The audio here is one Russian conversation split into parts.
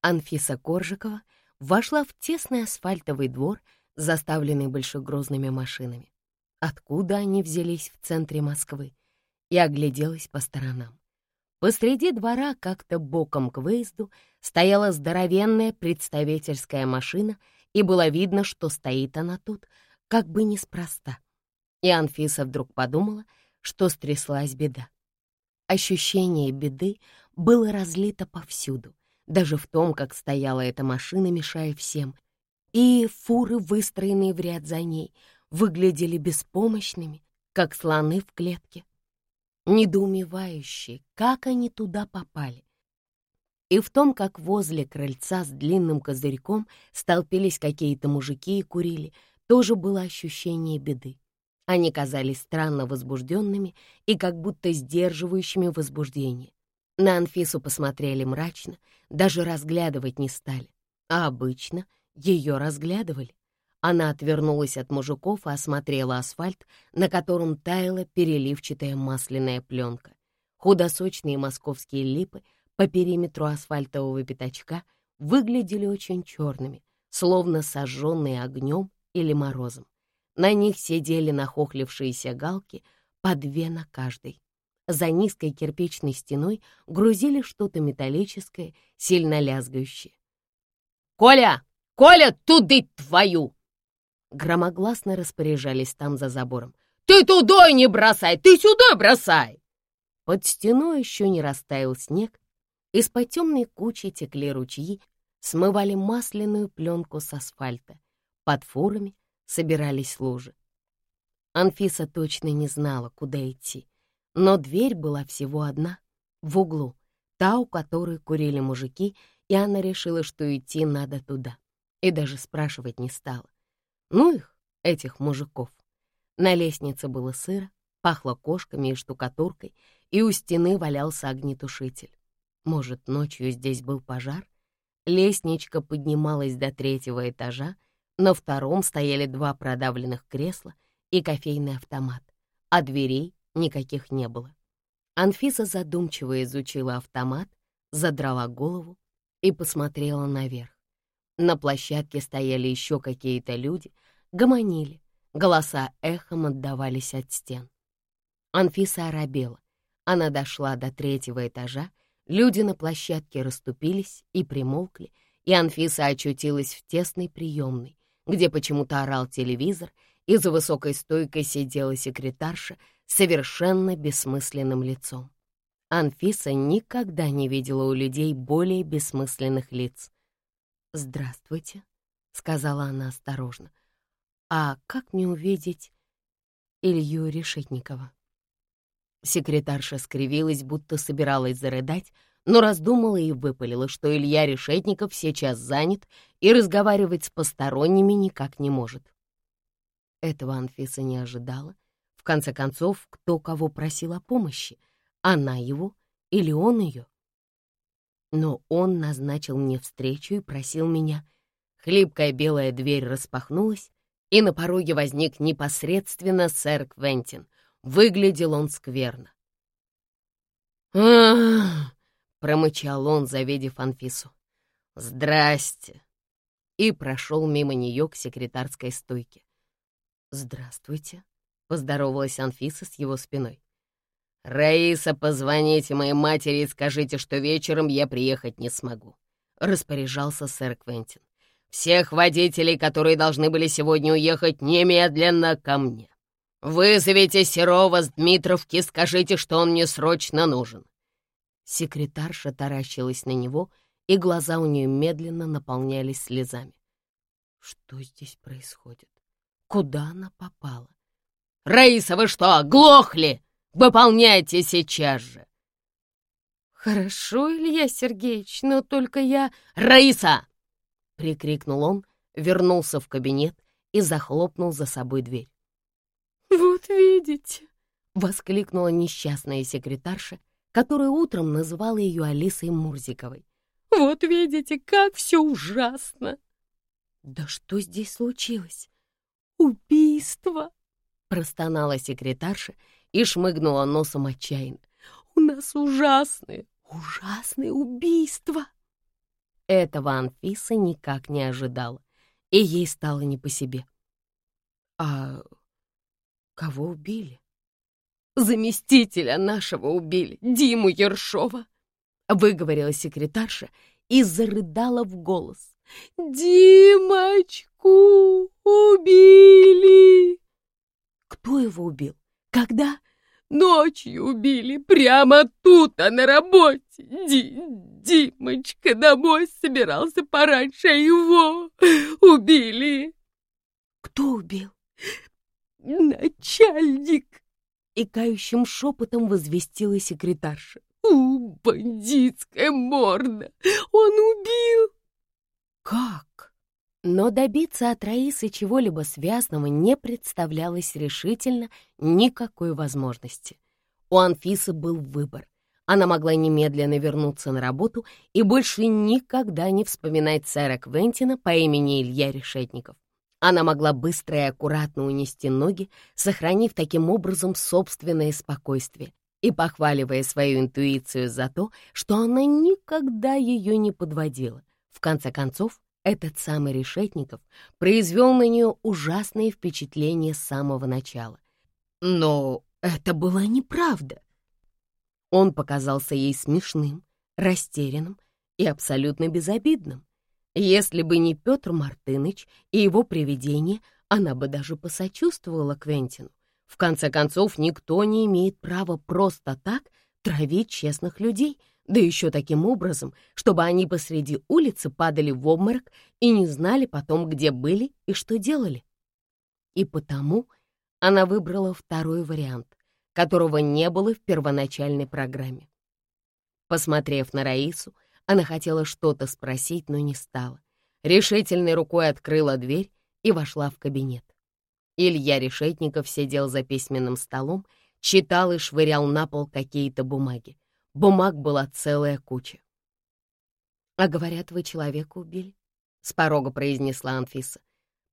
Анфиса Коржикова вошла в тесный асфальтовый двор, заставленный большегрузными машинами. Откуда они взялись в центре Москвы? И огляделась по сторонам. Посреди двора, как-то боком к выезду, стояла здоровенная представительская машина, и было видно, что стоит она тут, как бы неспроста. И Анфиса вдруг подумала, что стряслась беда. Ощущение беды было разлито повсюду, даже в том, как стояла эта машина, мешая всем. И фуры, выстроенные в ряд за ней, выглядели беспомощными, как слоны в клетке недоумевающие, как они туда попали. И в том, как возле крыльца с длинным козырьком столпились какие-то мужики и курили, тоже было ощущение беды. Они казались странно возбужденными и как будто сдерживающими возбуждение. На Анфису посмотрели мрачно, даже разглядывать не стали, а обычно ее разглядывали. Она отвернулась от мужиков и осмотрела асфальт, на котором таяла переливчатая масляная пленка. Худосочные московские липы по периметру асфальтового пятачка выглядели очень черными, словно сожженные огнем или морозом. На них сидели нахохлившиеся галки, по две на каждой. За низкой кирпичной стеной грузили что-то металлическое, сильно лязгающее. «Коля! Коля, туды твою!» Громогласно распоряжались там за забором. «Ты туда не бросай! Ты сюда бросай!» Под стеной еще не растаял снег. Из-под темной кучи текли ручьи, смывали масляную пленку с асфальта. Под фурами собирались лужи. Анфиса точно не знала, куда идти, но дверь была всего одна, в углу, та, у которой курили мужики, и она решила, что идти надо туда, и даже спрашивать не стала. Ну их, этих мужиков. На лестнице было сыро, пахло кошками и штукатуркой, и у стены валялся огнетушитель. Может, ночью здесь был пожар? Лестничка поднималась до третьего этажа, на втором стояли два продавленных кресла и кофейный автомат, а дверей никаких не было. Анфиса задумчиво изучила автомат, задрала голову и посмотрела наверх. На площадке стояли еще какие-то люди, гомонили, голоса эхом отдавались от стен. Анфиса оробела. Она дошла до третьего этажа, люди на площадке расступились и примолкли, и Анфиса очутилась в тесной приемной, где почему-то орал телевизор, и за высокой стойкой сидела секретарша совершенно бессмысленным лицом. Анфиса никогда не видела у людей более бессмысленных лиц. «Здравствуйте», — сказала она осторожно. «А как мне увидеть Илью Решетникова?» Секретарша скривилась, будто собиралась зарыдать, но раздумала и выпалила, что Илья Решетников сейчас занят и разговаривать с посторонними никак не может. Этого Анфиса не ожидала. Конце концов, кто кого просил о помощи? Она его или он ее? но он назначил мне встречу и просил меня. Хлипкая белая дверь распахнулась, и на пороге возник непосредственно сэр Квентин. Выглядел он скверно. «Ах!» — промычал он, завидев Анфису. «Здрасте!» И прошел мимо нее к секретарской стойке. «Здравствуйте!» — поздоровалась Анфиса с его спиной. «Раиса, позвоните моей матери и скажите, что вечером я приехать не смогу», — распоряжался сэр Квентин. «Всех водителей, которые должны были сегодня уехать, немедленно ко мне. Вызовите Серова с Дмитровки, скажите, что он мне срочно нужен». Секретарша таращилась на него, и глаза у нее медленно наполнялись слезами. Что здесь происходит? Куда она попала? «Раиса, вы что, глохли?» Выполняйте сейчас же!» «Хорошо, Илья Сергеевич, но только я...» «Раиса!» — прикрикнул он, вернулся в кабинет и захлопнул за собой дверь. «Вот видите!» — воскликнула несчастная секретарша, которая утром называла ее Алисой Мурзиковой. «Вот видите, как все ужасно!» «Да что здесь случилось?» «Убийство!» — простонала секретарша и шмыгнула носом отчаянно. «У нас ужасные, ужасные убийства!» Этого Анфиса никак не ожидала, и ей стало не по себе. «А кого убили?» «Заместителя нашего убили, Диму Ершова», — выговорила секретарша и зарыдала в голос. «Димочку убили!» «Кто его убил? Когда?» «Ночью убили, прямо тут, а на работе. Ди Димочка домой собирался пораньше, а его убили!» «Кто убил?» «Начальник!» И кающим шепотом возвестила секретарша. «У, бандитская морда! Он убил!» Как? Но добиться от Раисы чего-либо связанного не представлялось решительно никакой возможности. У Анфисы был выбор. Она могла немедленно вернуться на работу и больше никогда не вспоминать сэра Квентина по имени Илья Решетников. Она могла быстро и аккуратно унести ноги, сохранив таким образом собственное спокойствие и похваливая свою интуицию за то, что она никогда ее не подводила. В конце концов, этот самый Решетников произвел на нее ужасное впечатление с самого начала. Но это была неправда. Он показался ей смешным, растерянным и абсолютно безобидным. Если бы не Петр Мартыныч и его привидение, она бы даже посочувствовала Квентину. В конце концов, никто не имеет права просто так травить честных людей — да еще таким образом, чтобы они посреди улицы падали в обморок и не знали потом, где были и что делали. И потому она выбрала второй вариант, которого не было в первоначальной программе. Посмотрев на Раису, она хотела что-то спросить, но не стала. Решительной рукой открыла дверь и вошла в кабинет. Илья Решетников сидел за письменным столом, читал и швырял на пол какие-то бумаги. Бумаг была целая куча. «А говорят, вы человека убили?» — с порога произнесла Анфиса.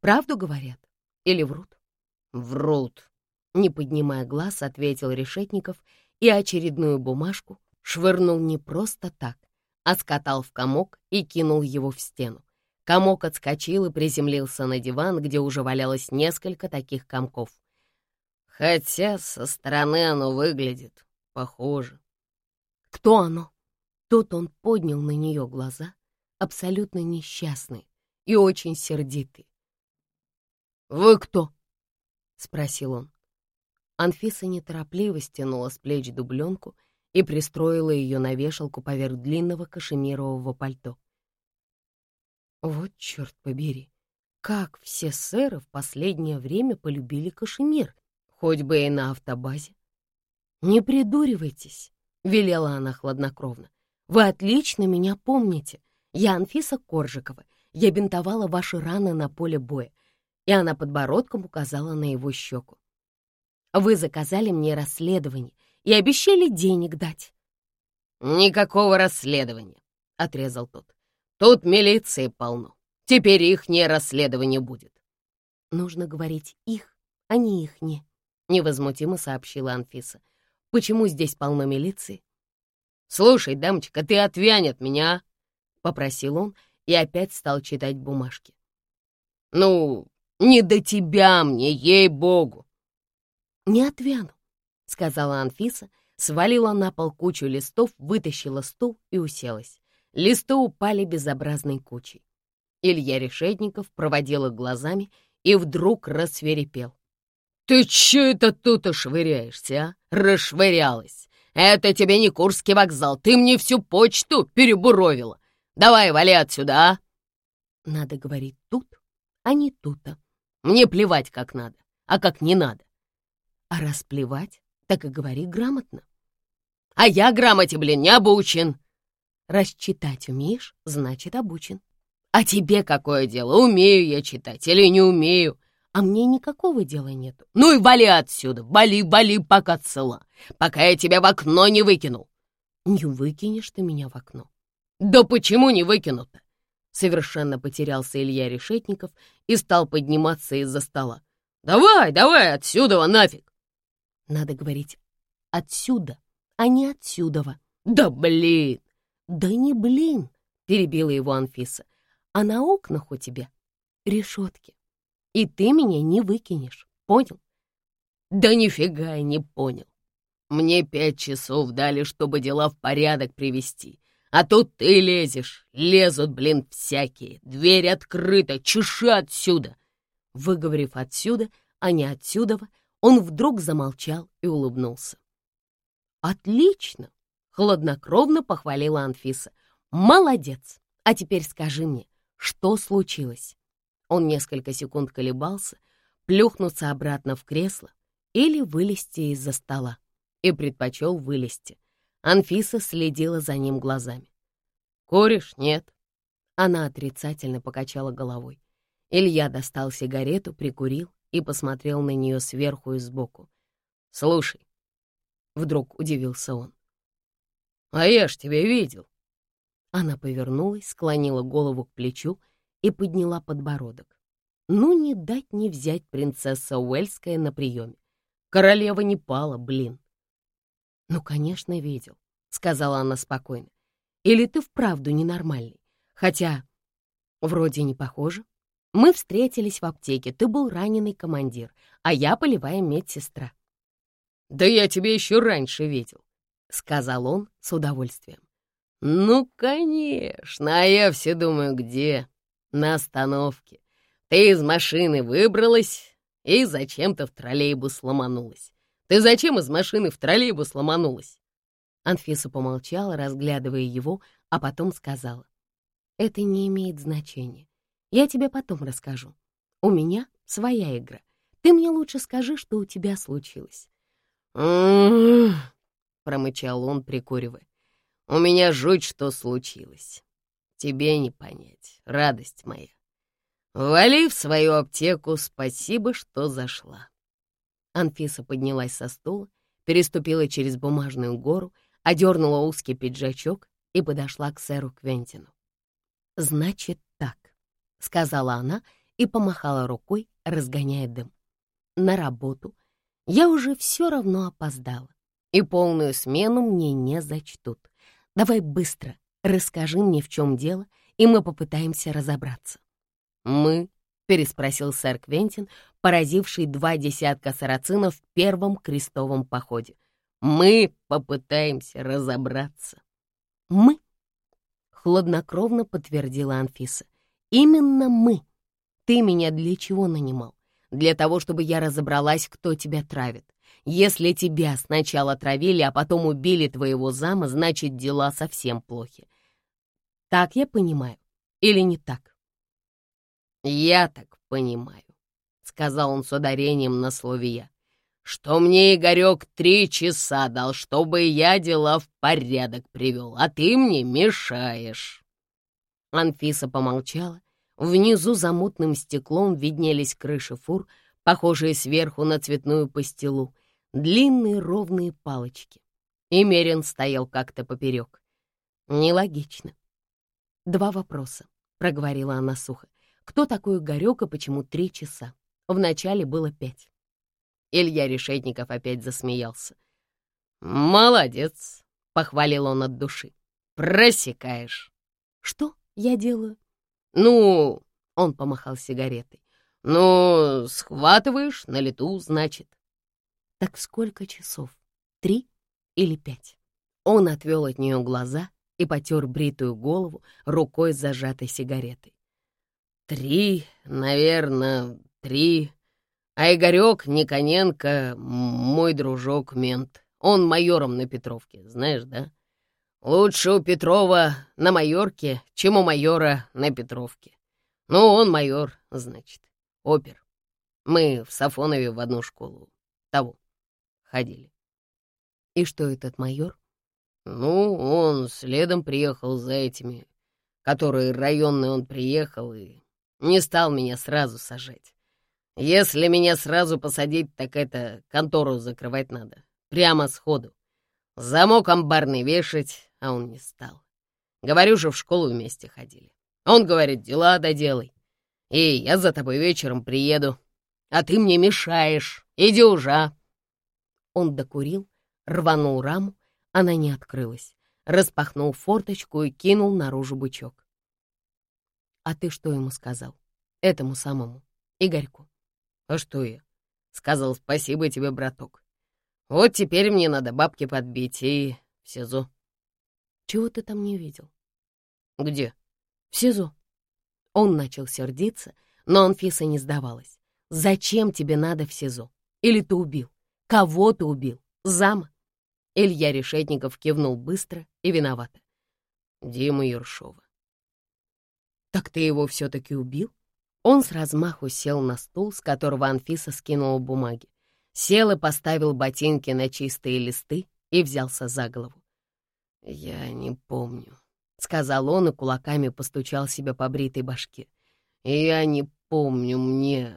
«Правду говорят? Или врут?» «Врут», — не поднимая глаз, ответил Решетников и очередную бумажку швырнул не просто так, а скатал в комок и кинул его в стену. Комок отскочил и приземлился на диван, где уже валялось несколько таких комков. Хотя со стороны оно выглядит похоже. Кто оно? Тут он поднял на нее глаза, абсолютно несчастный и очень сердитый. «Вы кто?» — спросил он. Анфиса неторопливо стянула с плеч дубленку и пристроила ее на вешалку поверх длинного кашемирового пальто. Вот черт побери, как все сэры в последнее время полюбили кашемир, хоть бы и на автобазе. Не придуривайтесь, — велела она хладнокровно. «Вы отлично меня помните. Я Анфиса Коржикова. Я бинтовала ваши раны на поле боя». И она подбородком указала на его щеку. «Вы заказали мне расследование и обещали денег дать». «Никакого расследования», — отрезал тот. «Тут милиции полно. Теперь их не расследование будет». «Нужно говорить их, а не их не», — невозмутимо сообщила Анфиса. Почему здесь полно милиции? «Слушай, дамочка, ты отвянь от меня!» — попросил он и опять стал читать бумажки. «Ну, не до тебя мне, ей-богу!» «Не отвяну», — сказала Анфиса, свалила на пол кучу листов, вытащила стул и уселась. Листы упали безобразной кучей. Илья Решетников проводил их глазами и вдруг рассверепел. «Ты че это тут швыряешься, а? Расшвырялась! Это тебе не Курский вокзал, ты мне всю почту перебуровила! Давай, вали отсюда, а!» Надо говорить тут, а не тут-то. Мне плевать, как надо, а как не надо. А раз плевать, так и говори грамотно. А я грамоте, блин, не обучен. Раз читать умеешь, значит, обучен. А тебе какое дело, умею я читать или не умею? А мне никакого дела нету. Ну и вали отсюда, вали, вали, пока цела, пока я тебя в окно не выкинул. Не выкинешь ты меня в окно. Да почему не выкину-то? Совершенно потерялся Илья Решетников и стал подниматься из-за стола. Давай, давай, отсюда нафиг. Надо говорить отсюда, а не отсюдова. Да блин! Да не блин, — перебила его Анфиса. «А на окнах у тебя решетки. И ты меня не выкинешь, понял?» «Да нифига я не понял. Мне пять часов дали, чтобы дела в порядок привести. А тут ты лезешь. Лезут, блин, всякие. Дверь открыта, чеши отсюда!» Выговорив отсюда, а не отсюда, он вдруг замолчал и улыбнулся. «Отлично!» — хладнокровно похвалила Анфиса. «Молодец! А теперь скажи мне, что случилось?» Он несколько секунд колебался, плюхнуться обратно в кресло или вылезти из-за стола, и предпочел вылезти. Анфиса следила за ним глазами. «Куришь? Нет?» Она отрицательно покачала головой. Илья достал сигарету, прикурил и посмотрел на нее сверху и сбоку. «Слушай», — вдруг удивился он, — «а я ж тебя видел». Она повернулась, склонила голову к плечу и подняла подбородок. Ну, не дать не взять принцесса Уэльская на приеме. Королева не пала, блин. «Ну, конечно, видел», — сказала она спокойно. «Или ты вправду ненормальный? Хотя, вроде не похоже». Мы встретились в аптеке, ты был раненый командир, а я полевая медсестра. «Да я тебя еще раньше видел», — сказал он с удовольствием. «Ну, конечно, а я все думаю, где? На остановке. Ты из машины выбралась и зачем-то в троллейбус ломанулась. Ты зачем из машины в троллейбус ломанулась?» Анфиса помолчала, разглядывая его, а потом сказала. «Это не имеет значения. Я тебе потом расскажу. У меня своя игра. Ты мне лучше скажи, что у тебя случилось. промычал он, прикуривая. «У меня жуть, что случилось. Тебе не понять, радость моя. Вали в свою аптеку, спасибо, что зашла». Анфиса поднялась со стула, переступила через бумажную гору, одернула узкий пиджачок и подошла к сэру Квентину. «Значит так», — сказала она и помахала рукой, разгоняя дым. «На работу я уже все равно опоздала, и полную смену мне не зачтут. Давай быстро расскажи мне, в чем дело, и мы попытаемся разобраться». «Мы?» — переспросил сэр Квентин, поразивший два десятка сарацинов в первом крестовом походе. «Мы попытаемся разобраться». «Мы?» — хладнокровно подтвердила Анфиса. Именно мы. Ты меня для чего нанимал? Для того, чтобы я разобралась, кто тебя травит. Если тебя сначала травили, а потом убили твоего зама, значит, дела совсем плохи. Так я понимаю. Или не так? Я так понимаю, — сказал он с ударением на слове «я», что мне Игорек три часа дал, чтобы я дела в порядок привел, а ты мне мешаешь. Анфиса помолчала, Внизу за мутным стеклом виднелись крыши фур, похожие сверху на цветную пастилу, длинные ровные палочки. И Мерин стоял как-то поперек. Нелогично. «Два вопроса», — проговорила она сухо. «Кто такой Игорек и почему три часа? Вначале было пять». Илья Решетников опять засмеялся. «Молодец», — похвалил он от души. «Просекаешь». «Что я делаю?» «Ну...» — он помахал сигаретой. «Ну, схватываешь на лету, значит». «Так сколько часов? Три или пять?» Он отвел от нее глаза и потер бритую голову рукой с зажатой сигаретой. «Три, наверное, три. А Игорек Никоненко — мой дружок-мент. Он майором на Петровке, знаешь, да? Лучше у Петрова на майорке, чем у майора на Петровке. Ну, он майор, значит, опер. Мы в Сафонове в одну школу того ходили. И что этот майор? Ну, он следом приехал за этими, которые районные он приехал и не стал меня сразу сажать. Если меня сразу посадить, так это контору закрывать надо. Прямо сходу. Замок амбарный вешать, а он не стал. Говорю же, в школу вместе ходили. Он говорит, дела доделай. И я за тобой вечером приеду. А ты мне мешаешь. Иди уже. Он докурил, рванул раму, она не открылась. распахнул форточку и кинул наружу бычок. «А ты что ему сказал? Этому самому, Игорьку?» «А что я?» Сказал спасибо тебе, браток. Вот теперь мне надо бабки подбить и в СИЗО. Чего ты там не видел? Где? В СИЗО. Он начал сердиться, но Анфиса не сдавалась. Зачем тебе надо в СИЗО? Или ты убил? Кого ты убил? Зама? Илья Решетников кивнул быстро и виновато. Дима Ершова. Так ты его все-таки убил? Он с размаху сел на стул, с которого Анфиса скинула бумаги. Сел и поставил ботинки на чистые листы и взялся за голову. «Я не помню», — сказал он и кулаками постучал себя по бритой башке. «Я не помню, мне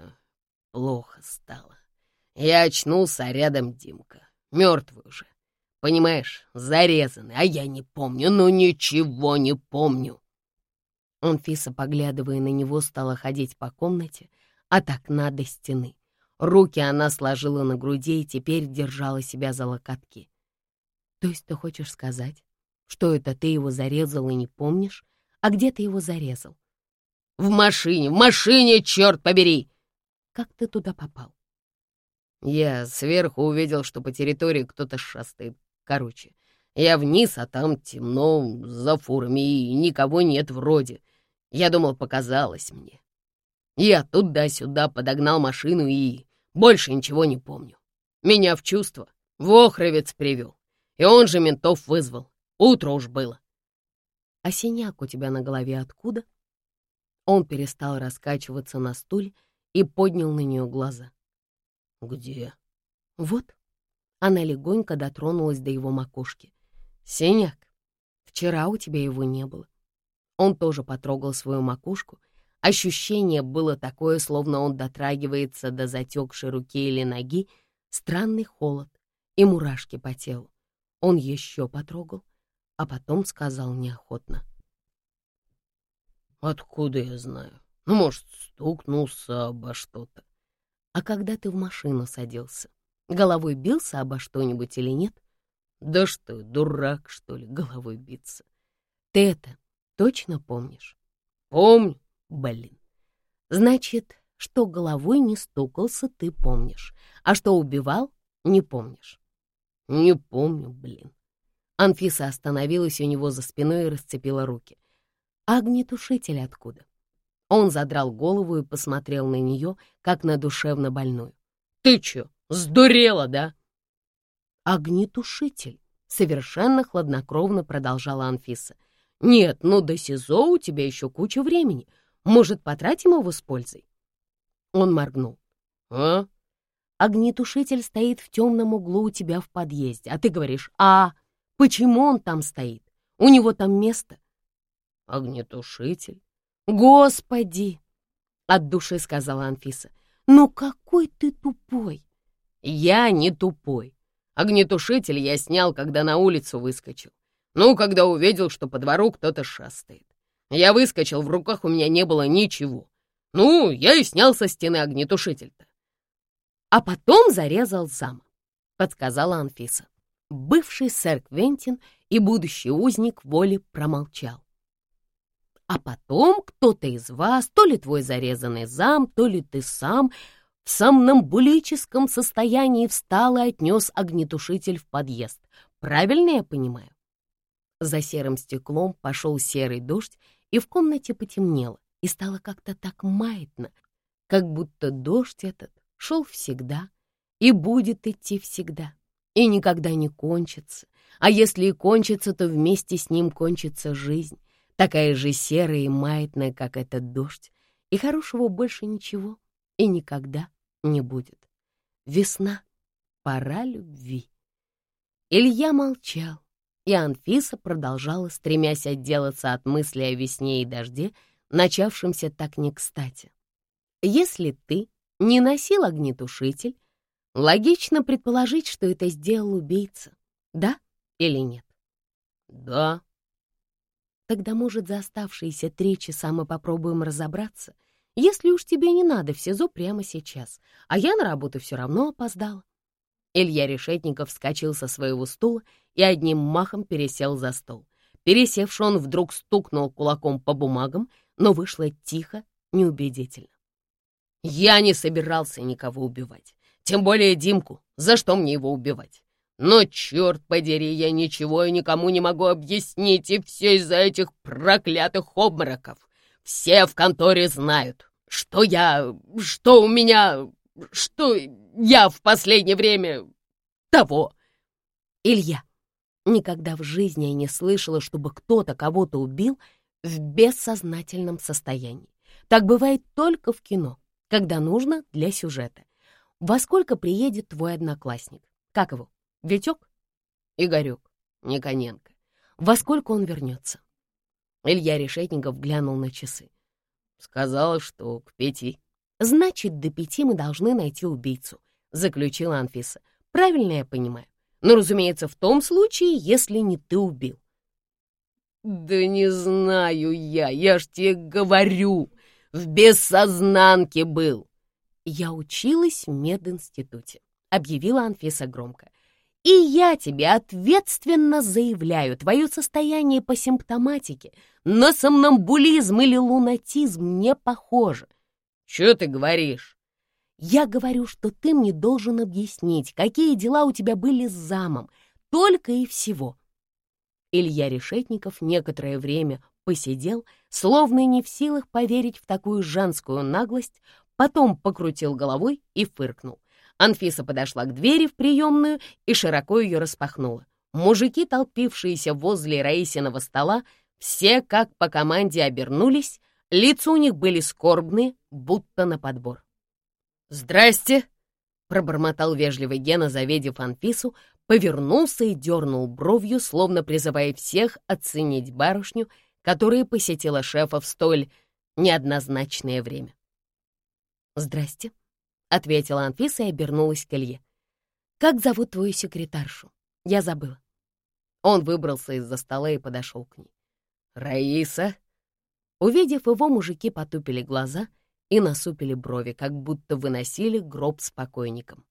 плохо стало. Я очнулся, а рядом Димка, мертвый уже. Понимаешь, зарезанный, а я не помню, ну ничего не помню». Анфиса, поглядывая на него, стала ходить по комнате от окна до стены. Руки она сложила на груди и теперь держала себя за локотки. «То есть ты хочешь сказать, что это ты его зарезал и не помнишь? А где ты его зарезал?» «В машине, в машине, черт побери!» «Как ты туда попал?» Я сверху увидел, что по территории кто-то шастает. Короче, я вниз, а там темно, за фурами, и никого нет вроде. Я думал, показалось мне. Я туда-сюда подогнал машину и больше ничего не помню. Меня в чувство Вохровец привел, и он же ментов вызвал. Утро уж было. А синяк у тебя на голове откуда? Он перестал раскачиваться на стуле и поднял на нее глаза. Где? Вот. Она легонько дотронулась до его макушки. Синяк. Вчера у тебя его не было. Он тоже потрогал свою макушку. Ощущение было такое, словно он дотрагивается до затекшей руки или ноги, странный холод и мурашки по телу. Он еще потрогал, а потом сказал неохотно. «Откуда я знаю? Ну, может, стукнулся обо что-то». «А когда ты в машину садился, головой бился обо что-нибудь или нет?» «Да что, дурак, что ли, головой биться?» «Ты это, Точно помнишь? Помню. Блин. Значит, что головой не стукался, ты помнишь. А что убивал, не помнишь. Не помню, блин. Анфиса остановилась у него за спиной и расцепила руки. Огнетушитель откуда? Он задрал голову и посмотрел на нее, как на душевно больную. «Ты чё, сдурела, да?» «Огнетушитель», — совершенно хладнокровно продолжала Анфиса. «Нет, ну до СИЗО у тебя еще куча времени. Может, потратим его с пользой?» Он моргнул. «А?» «Огнетушитель стоит в темном углу у тебя в подъезде, а ты говоришь, а почему он там стоит? У него там место». «Огнетушитель?» «Господи!» — от души сказала Анфиса. «Ну какой ты тупой!» «Я не тупой. Огнетушитель я снял, когда на улицу выскочил. Ну, когда увидел, что по двору кто-то шастает. Я выскочил, в руках у меня не было ничего. Ну, я и снял со стены огнетушитель-то. А потом зарезал зама, подсказала Анфиса. Бывший сэр Квентин и будущий узник воли промолчал. А потом кто-то из вас, то ли твой зарезанный зам, то ли ты сам, в сомнамбулическом состоянии встал и отнес огнетушитель в подъезд. Правильно я понимаю? За серым стеклом пошел серый дождь, и в комнате потемнело, и стало как-то так маятно, как будто дождь этот шел всегда и будет идти всегда, и никогда не кончится, а если и кончится, то вместе с ним кончится жизнь, такая же серая и маятная, как этот дождь, и хорошего больше ничего и никогда не будет. Весна, пора любви. Илья молчал, и Анфиса продолжала, стремясь отделаться от мысли о весне и дожде, начавшемся так не кстати. Если ты не носил огнетушитель, логично предположить, что это сделал убийца, да или нет? Да. Тогда, может, за оставшиеся три часа мы попробуем разобраться, если уж тебе не надо в СИЗО прямо сейчас, а я на работу все равно опоздала. Илья Решетников вскочил со своего стула и одним махом пересел за стол. Пересевший он вдруг стукнул кулаком по бумагам, но вышло тихо, неубедительно. «Я не собирался никого убивать, тем более Димку. За что мне его убивать? Но, черт подери, я ничего и никому не могу объяснить, и все из-за этих проклятых обмороков. Все в конторе знают, что я... что у меня... что я в последнее время... того. Илья, никогда в жизни я не слышала, чтобы кто-то кого-то убил в бессознательном состоянии. Так бывает только в кино, когда нужно для сюжета. Во сколько приедет твой одноклассник? Как его? Витек? Игорек? Никоненко. Во сколько он вернется? Илья Решетников глянул на часы. Сказала, что к пяти. Значит, до пяти мы должны найти убийцу, заключила Анфиса. Правильно я понимаю? Но, разумеется, в том случае, если не ты убил. Да не знаю я, я ж тебе говорю, в бессознанке был. Я училась в мединституте, объявила Анфиса громко. И я тебе ответственно заявляю, твое состояние по симптоматике на сомнамбулизм или лунатизм не похоже. Что ты говоришь? Я говорю, что ты мне должен объяснить, какие дела у тебя были с замом, только и всего. Илья Решетников некоторое время посидел, словно не в силах поверить в такую женскую наглость, потом покрутил головой и фыркнул. Анфиса подошла к двери в приемную и широко ее распахнула. Мужики, толпившиеся возле Раисиного стола, все как по команде обернулись, лица у них были скорбные, будто на подбор. «Здрасте!» — пробормотал вежливый Гена, завидев Анфису, повернулся и дернул бровью, словно призывая всех оценить барышню, которая посетила шефа в столь неоднозначное время. «Здрасте!» — ответила Анфиса и обернулась к Илье. «Как зовут твою секретаршу? Я забыла». Он выбрался из-за стола и подошел к ней. «Раиса?» Увидев его, мужики потупили глаза и насупили брови, как будто выносили гроб с покойником.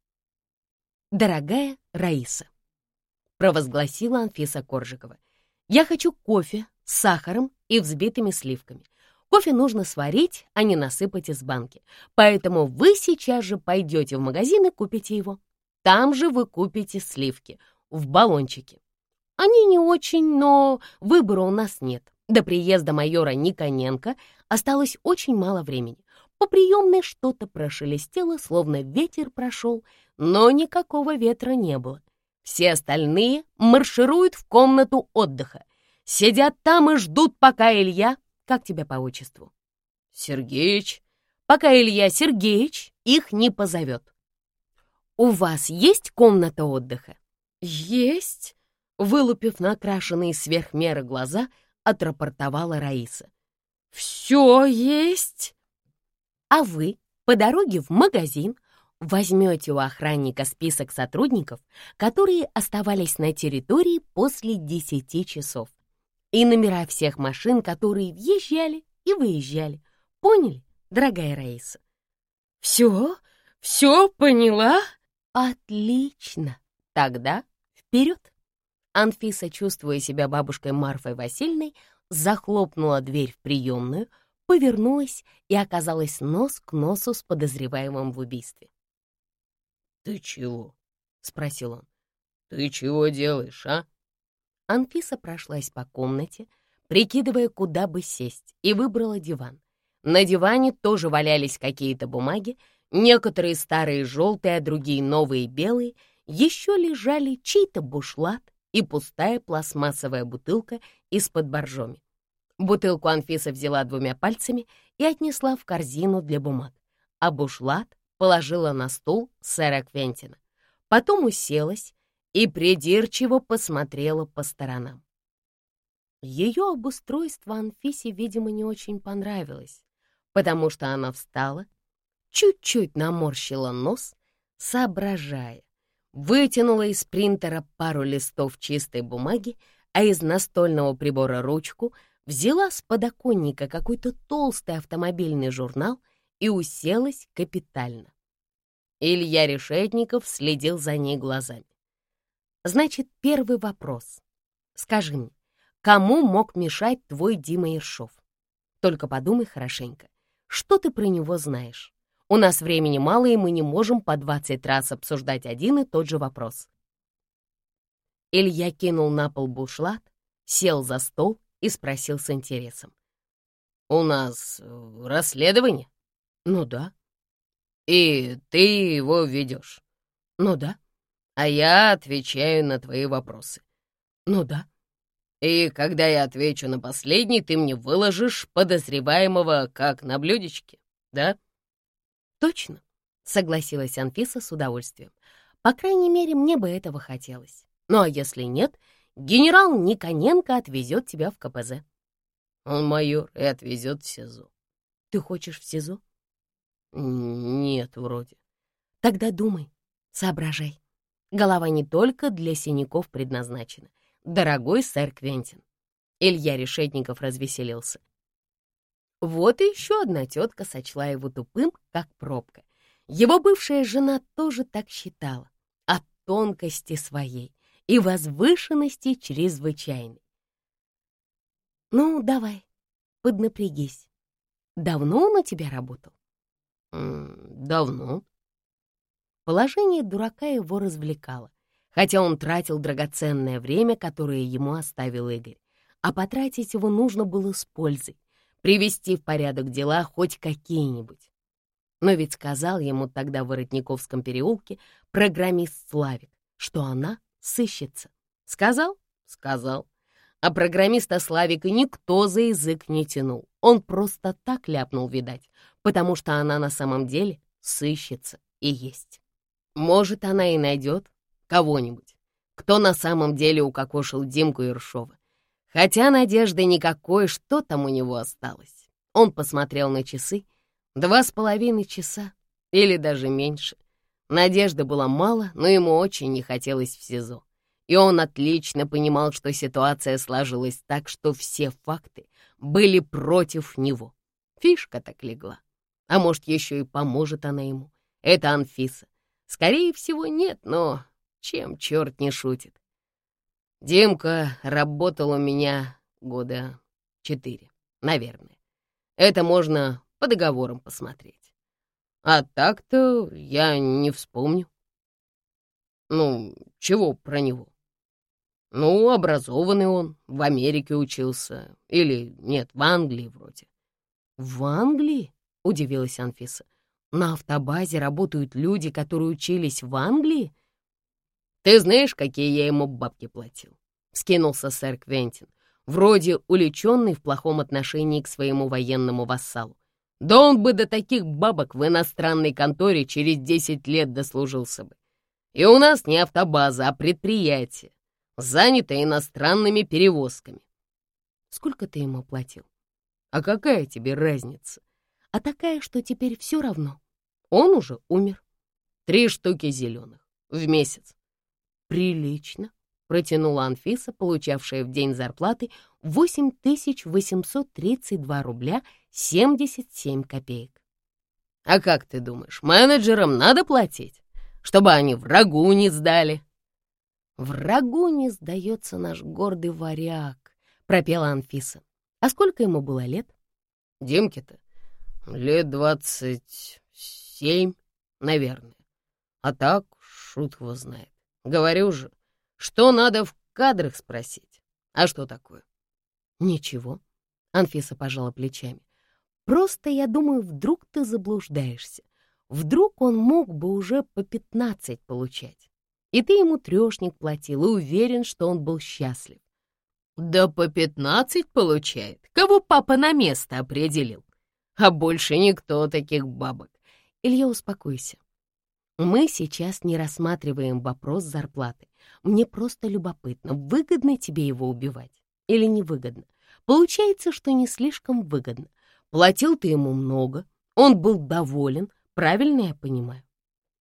«Дорогая Раиса», — провозгласила Анфиса Коржикова, «я хочу кофе с сахаром и взбитыми сливками. Кофе нужно сварить, а не насыпать из банки. Поэтому вы сейчас же пойдете в магазин и купите его. Там же вы купите сливки в баллончике. Они не очень, но выбора у нас нет. До приезда майора Никоненко осталось очень мало времени. По приемной что-то прошелестело, словно ветер прошел, но никакого ветра не было. Все остальные маршируют в комнату отдыха. Сидят там и ждут, пока Илья как тебя по отчеству? Сергеич. Пока Илья Сергеич их не позовет. У вас есть комната отдыха? Есть. Вылупив накрашенные сверх меры глаза, отрапортовала Раиса. Все есть. А вы по дороге в магазин возьмете у охранника список сотрудников, которые оставались на территории после 10 часов и номера всех машин, которые въезжали и выезжали. Поняли, дорогая Раиса? Все, все поняла? Отлично. Тогда вперед. Анфиса, чувствуя себя бабушкой Марфой Васильевной, захлопнула дверь в приемную, повернулась и оказалась нос к носу с подозреваемым в убийстве. «Ты чего?» — спросил он. «Ты чего делаешь, а?» Анфиса прошлась по комнате, прикидывая, куда бы сесть, и выбрала диван. На диване тоже валялись какие-то бумаги, некоторые старые желтые, а другие новые белые, еще лежали чей-то бушлат и пустая пластмассовая бутылка из-под боржоми. Бутылку Анфиса взяла двумя пальцами и отнесла в корзину для бумаг, а бушлат положила на стул сэра Квентина. Потом уселась и придирчиво посмотрела по сторонам. Ее обустройство Анфисе, видимо, не очень понравилось, потому что она встала, чуть-чуть наморщила нос, соображая, вытянула из принтера пару листов чистой бумаги, а из настольного прибора ручку, взяла с подоконника какой-то толстый автомобильный журнал и уселась капитально. Илья Решетников следил за ней глазами. Значит, первый вопрос. Скажи мне, кому мог мешать твой Дима Ершов? Только подумай хорошенько, что ты про него знаешь? У нас времени мало, и мы не можем по 20 раз обсуждать один и тот же вопрос. Илья кинул на пол бушлат, сел за стол и спросил с интересом. «У нас э, расследование?» «Ну да». «И ты его ведешь?» «Ну да». «А я отвечаю на твои вопросы?» «Ну да». «И когда я отвечу на последний, ты мне выложишь подозреваемого как на блюдечке, да?» «Точно», — согласилась Анфиса с удовольствием. «По крайней мере, мне бы этого хотелось. Ну а если нет, генерал Никоненко отвезет тебя в КПЗ». «Он майор и отвезет в СИЗО». «Ты хочешь в СИЗО?» «Нет, вроде». «Тогда думай, соображай. Голова не только для синяков предназначена. Дорогой сэр Квентин». Илья Решетников развеселился. Вот и еще одна тетка сочла его тупым, как пробка. Его бывшая жена тоже так считала, от тонкости своей и возвышенности чрезвычайной. «Ну, давай, поднапрягись. Давно он у тебя работал?» «Давно». Положение дурака его развлекало, хотя он тратил драгоценное время, которое ему оставил Игорь, а потратить его нужно было с пользой, привести в порядок дела хоть какие-нибудь. Но ведь сказал ему тогда в Воротниковском переулке программист Славик, что она сыщется. Сказал? Сказал. А программиста Славика никто за язык не тянул. Он просто так ляпнул, видать, потому что она на самом деле сыщется и есть. Может, она и найдет кого-нибудь, кто на самом деле укокошил Димку Ершова. Хотя надежды никакой, что там у него осталось. Он посмотрел на часы. Два с половиной часа, или даже меньше. Надежды было мало, но ему очень не хотелось в СИЗО. И он отлично понимал, что ситуация сложилась так, что все факты были против него. Фишка так легла. А может, еще и поможет она ему. Это Анфиса. Скорее всего, нет, но чем черт не шутит. Димка работал у меня года четыре, наверное. Это можно по договорам посмотреть. А так-то я не вспомню. Ну, чего про него? Ну, образованный он, в Америке учился. Или нет, в Англии вроде. В Англии? Удивилась Анфиса. На автобазе работают люди, которые учились в Англии? Ты знаешь, какие я ему бабки платил? Скинулся сэр Квентин, вроде уличенный в плохом отношении к своему военному вассалу. Да он бы до таких бабок в иностранной конторе через десять лет дослужился бы. И у нас не автобаза, а предприятие, занято иностранными перевозками. Сколько ты ему платил? А какая тебе разница? А такая, что теперь все равно. Он уже умер. Три штуки зеленых в месяц. «Прилично», — протянула Анфиса, получавшая в день зарплаты 8832 рубля 77 копеек. «А как ты думаешь, менеджерам надо платить, чтобы они врагу не сдали?» «Врагу не сдается наш гордый варяг», — пропела Анфиса. «А сколько ему было лет?» «Димке-то лет двадцать семь, наверное. А так, шут его знает. Говорю же, что надо в кадрах спросить. А что такое? Ничего. Анфиса пожала плечами. Просто я думаю, вдруг ты заблуждаешься. Вдруг он мог бы уже по пятнадцать получать. И ты ему трешник платил и уверен, что он был счастлив. Да по пятнадцать получает. Кого папа на место определил? А больше никто таких бабок. Илья, успокойся. Мы сейчас не рассматриваем вопрос зарплаты. Мне просто любопытно, выгодно тебе его убивать или невыгодно. Получается, что не слишком выгодно. Платил ты ему много, он был доволен, правильно я понимаю?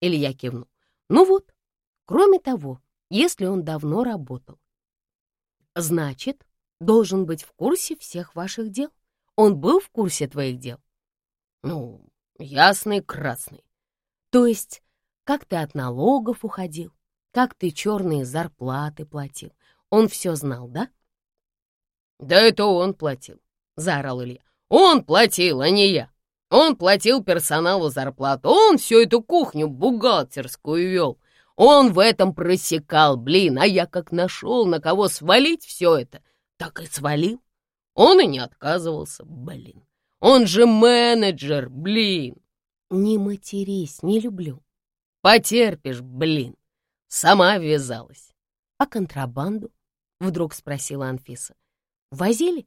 Илья кивнул. Ну вот, кроме того, если он давно работал, значит, должен быть в курсе всех ваших дел. Он был в курсе твоих дел? Ну, ясный красный. То есть как ты от налогов уходил, как ты черные зарплаты платил. Он все знал, да? «Да это он платил», — заорал Илья. «Он платил, а не я. Он платил персоналу зарплату, он всю эту кухню бухгалтерскую вел. Он в этом просекал, блин, а я как нашел, на кого свалить все это, так и свалил. Он и не отказывался, блин. Он же менеджер, блин. Не матерись, не люблю. Потерпишь, блин. Сама ввязалась. А контрабанду? Вдруг спросила Анфиса. Возили?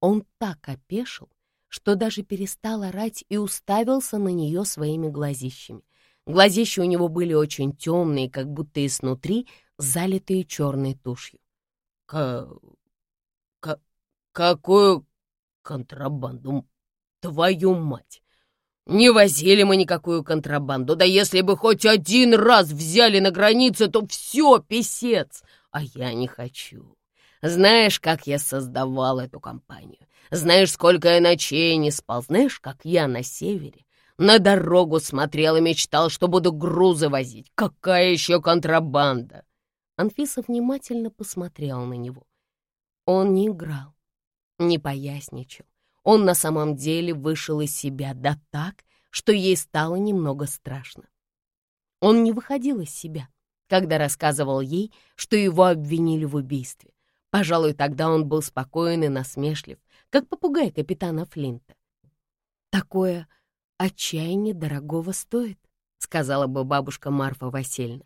Он так опешил, что даже перестал орать и уставился на нее своими глазищами. Глазища у него были очень темные, как будто изнутри залитые черной тушью. К... К... Какую контрабанду? Твою мать! Не возили мы никакую контрабанду, да если бы хоть один раз взяли на границе, то все, писец! А я не хочу. Знаешь, как я создавал эту компанию? Знаешь, сколько я ночей не спал? Знаешь, как я на севере на дорогу смотрел и мечтал, что буду грузы возить? Какая еще контрабанда?» Анфиса внимательно посмотрела на него. Он не играл, не поясничал. Он на самом деле вышел из себя, да так, что ей стало немного страшно. Он не выходил из себя, когда рассказывал ей, что его обвинили в убийстве. Пожалуй, тогда он был спокоен и насмешлив, как попугай капитана Флинта. «Такое отчаяние дорогого стоит», — сказала бы бабушка Марфа Васильевна.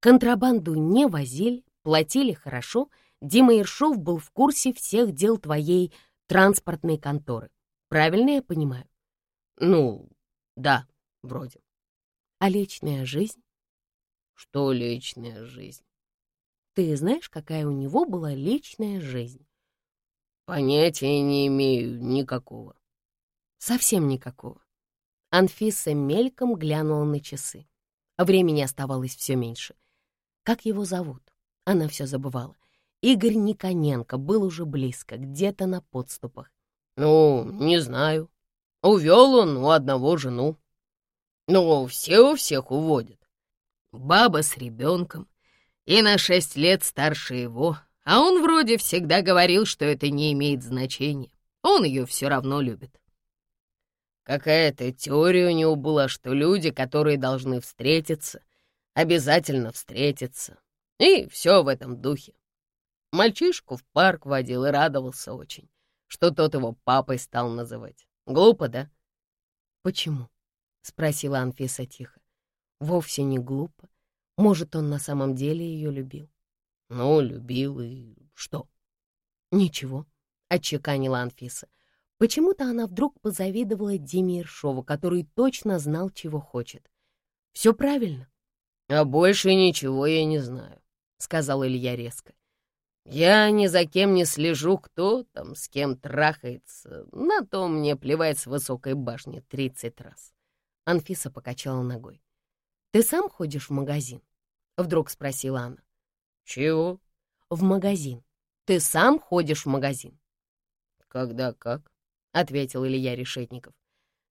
Контрабанду не возили, платили хорошо. Дима Ершов был в курсе всех дел твоей транспортной конторы. Правильно я понимаю? Ну, да, вроде. А личная жизнь? Что личная жизнь? Ты знаешь, какая у него была личная жизнь? Понятия не имею никакого. Совсем никакого. Анфиса мельком глянула на часы. Времени оставалось все меньше. Как его зовут? Она все забывала. Игорь Никоненко был уже близко, где-то на подступах. «Ну, не знаю. Увел он у одного жену. Ну, все у всех уводят. Баба с ребенком, и на шесть лет старше его, а он вроде всегда говорил, что это не имеет значения. Он ее все равно любит. Какая-то теория у него была, что люди, которые должны встретиться, обязательно встретятся. И все в этом духе. Мальчишку в парк водил и радовался очень, что тот его папой стал называть. Глупо, да? «Почему?» — спросила Анфиса тихо. «Вовсе не глупо. Может, он на самом деле ее любил? Ну, любил и что? Ничего, отчеканила Анфиса. Почему-то она вдруг позавидовала Диме Иршову, который точно знал, чего хочет. Все правильно. А больше ничего я не знаю, сказал Илья резко. Я ни за кем не слежу, кто там с кем трахается. На то мне плевать с высокой башни тридцать раз. Анфиса покачала ногой. Ты сам ходишь в магазин? Вдруг спросила она. Чего? В магазин. Ты сам ходишь в магазин? Когда как? Ответил Илья Решетников.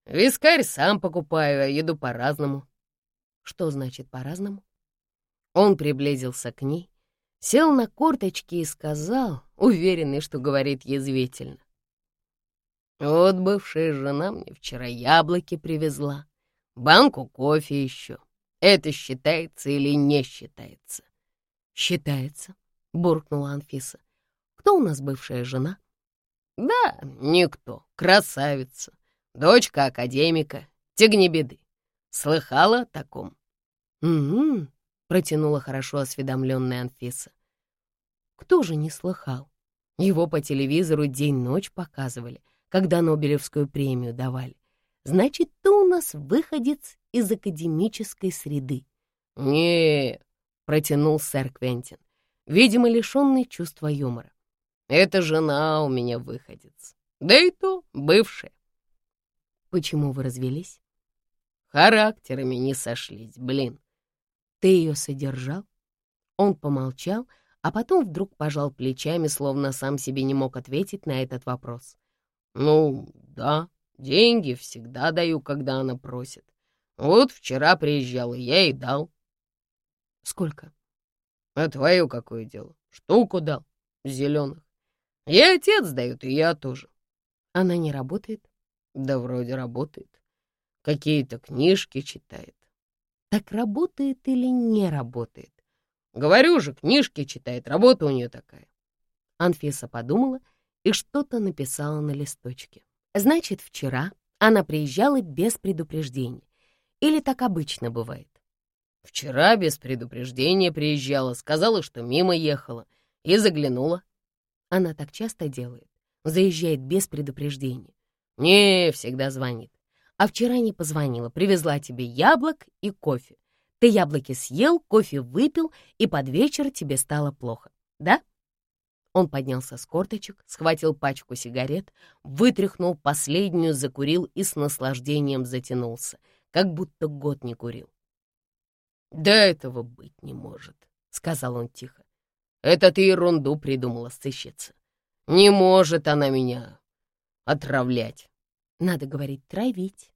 Вискарь сам покупаю, а еду по-разному. Что значит по-разному? Он приблизился к ней, сел на корточки и сказал, уверенный, что говорит язвительно. Вот бывшая жена мне вчера яблоки привезла, банку кофе еще. Это считается или не считается? Считается, буркнула Анфиса. Кто у нас бывшая жена? Да, никто. Красавица. Дочка академика. Тягни беды. Слыхала о таком? Угу, протянула хорошо осведомленная Анфиса. Кто же не слыхал? Его по телевизору день-ночь показывали, когда Нобелевскую премию давали. Значит, ты у нас выходец из академической среды. не протянул сэр Квентин, видимо, лишенный чувства юмора. «Это жена у меня выходец, да и то бывшая». «Почему вы развелись?» «Характерами не сошлись, блин». «Ты ее содержал?» Он помолчал, а потом вдруг пожал плечами, словно сам себе не мог ответить на этот вопрос. «Ну, да, деньги всегда даю, когда она просит. Вот вчера приезжал, и я ей дал. Сколько? А твое какое дело? Штуку дал, зеленых. Я отец дают, и я тоже. Она не работает? Да вроде работает. Какие-то книжки читает. Так работает или не работает? Говорю же, книжки читает, работа у нее такая. Анфиса подумала и что-то написала на листочке. Значит, вчера она приезжала без предупреждения. Или так обычно бывает? Вчера без предупреждения приезжала, сказала, что мимо ехала, и заглянула. Она так часто делает, заезжает без предупреждения. Не, всегда звонит. А вчера не позвонила, привезла тебе яблок и кофе. Ты яблоки съел, кофе выпил, и под вечер тебе стало плохо, да? Он поднялся с корточек, схватил пачку сигарет, вытряхнул последнюю, закурил и с наслаждением затянулся, как будто год не курил. «Да этого быть не может», — сказал он тихо. «Это ты ерунду придумала, сыщица. Не может она меня отравлять». «Надо говорить, травить».